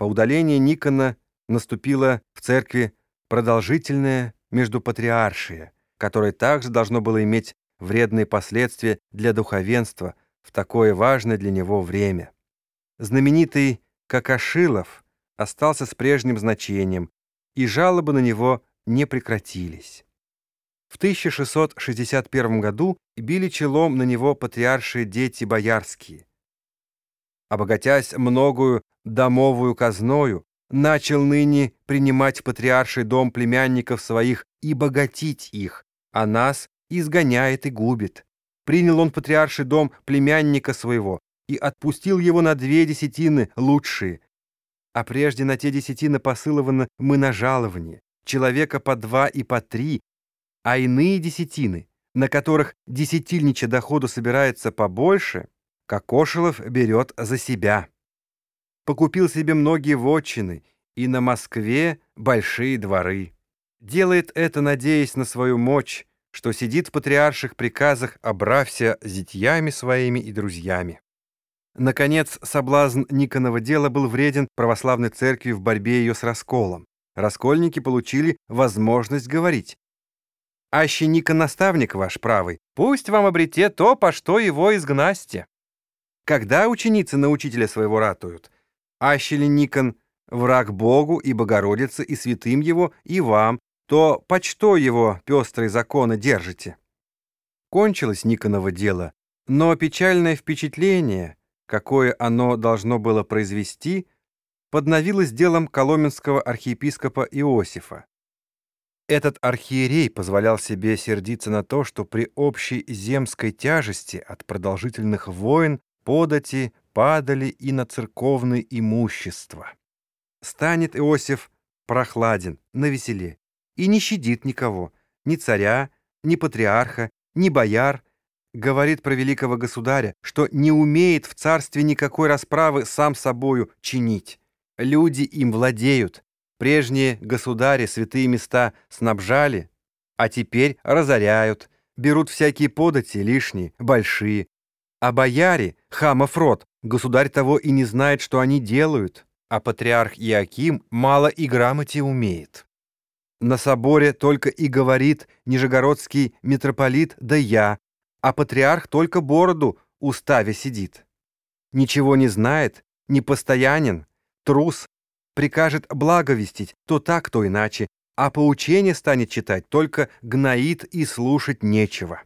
По удалении Никона наступила в церкви продолжительное междупатриаршие, которое также должно было иметь вредные последствия для духовенства в такое важное для него время. Знаменитый Какашилов остался с прежним значением, и жалобы на него не прекратились. В 1661 году били челом на него патриаршие дети боярские. Обогатясь многою домовую казною, начал ныне принимать патриарший дом племянников своих и богатить их, а нас изгоняет и губит. Принял он патриарший дом племянника своего и отпустил его на две десятины лучшие, а прежде на те десятины посыловано мы на жалование, человека по два и по три, а иные десятины, на которых десятильнича доходу собирается побольше, Кокошелов берет за себя. Покупил себе многие вотчины и на Москве большие дворы. Делает это, надеясь на свою мощь, что сидит в патриарших приказах, обрався зятьями своими и друзьями. Наконец, соблазн Никонова дела был вреден православной церкви в борьбе ее с расколом. Раскольники получили возможность говорить. «Аще Никон наставник ваш правый, пусть вам обрете то, по что его изгнасте». Когда ученицы на учителя своего ратуют? Аще Никон враг Богу и Богородице и святым его, и вам, то по что его пестрые законы держите? Кончилось Никоново дело, но печальное впечатление, какое оно должно было произвести, подновилось делом коломенского архиепископа Иосифа. Этот архиерей позволял себе сердиться на то, что при общей земской тяжести от продолжительных войн подати падали и на церковное имущество. Станет Иосиф прохладен, навеселе, и не щадит никого, ни царя, ни патриарха, ни бояр, говорит про великого государя, что не умеет в царстве никакой расправы сам собою чинить. Люди им владеют, Прежние государи святые места снабжали, а теперь разоряют, берут всякие подати лишние, большие. А бояре, хамов род, государь того и не знает, что они делают, а патриарх Иаким мало и грамоте умеет. На соборе только и говорит нижегородский митрополит да я, а патриарх только бороду уставе сидит. Ничего не знает, непостоянен, трус, прикажет благовестить, то так, то иначе, а поучение станет читать, только гноит и слушать нечего.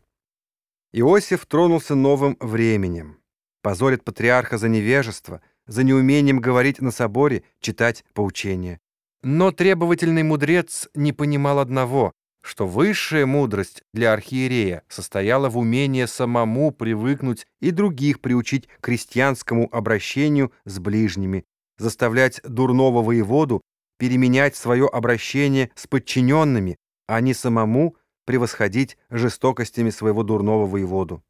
Иосиф тронулся новым временем. Позорит патриарха за невежество, за неумением говорить на соборе, читать поучение. Но требовательный мудрец не понимал одного, что высшая мудрость для архиерея состояла в умении самому привыкнуть и других приучить к крестьянскому обращению с ближними, заставлять дурного воеводу переменять свое обращение с подчиненными, а не самому превосходить жестокостями своего дурного воеводу.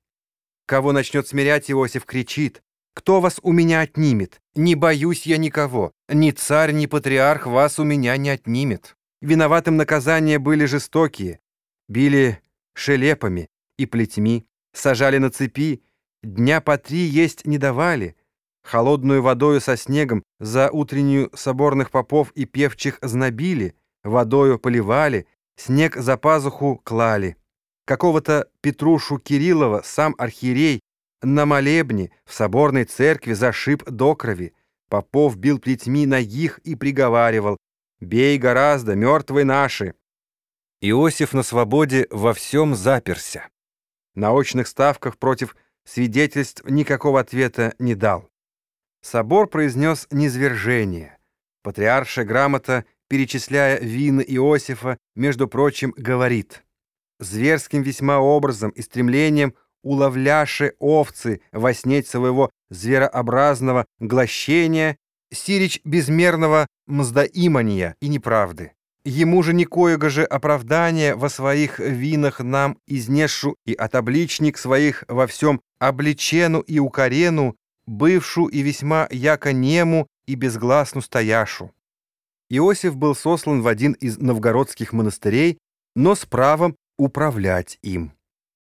Кого начнет смирять Иосиф, кричит, «Кто вас у меня отнимет? Не боюсь я никого. Ни царь, ни патриарх вас у меня не отнимет». Виноватым наказания были жестокие. Били шелепами и плетьми, сажали на цепи, дня по три есть не давали, Холодную водою со снегом за утреннюю соборных попов и певчих знобили, водою поливали, снег за пазуху клали. Какого-то Петрушу Кириллова сам архиерей на молебне в соборной церкви зашиб до крови. Попов бил плетьми ногих и приговаривал «Бей гораздо, мертвые наши!» Иосиф на свободе во всем заперся. На очных ставках против свидетельств никакого ответа не дал. Собор произнес низвержение. Патриарша грамота, перечисляя вины Иосифа, между прочим, говорит «Зверским весьма образом и стремлением уловляше овцы во снеть своего зверообразного глощения, сирич безмерного мздоимания и неправды. Ему же никоего же оправдания во своих винах нам изнешу и отобличник своих во всем обличену и укорену, бывшу и весьма яко нему и безгласну стояшу. Иосиф был сослан в один из новгородских монастырей, но с правом управлять им.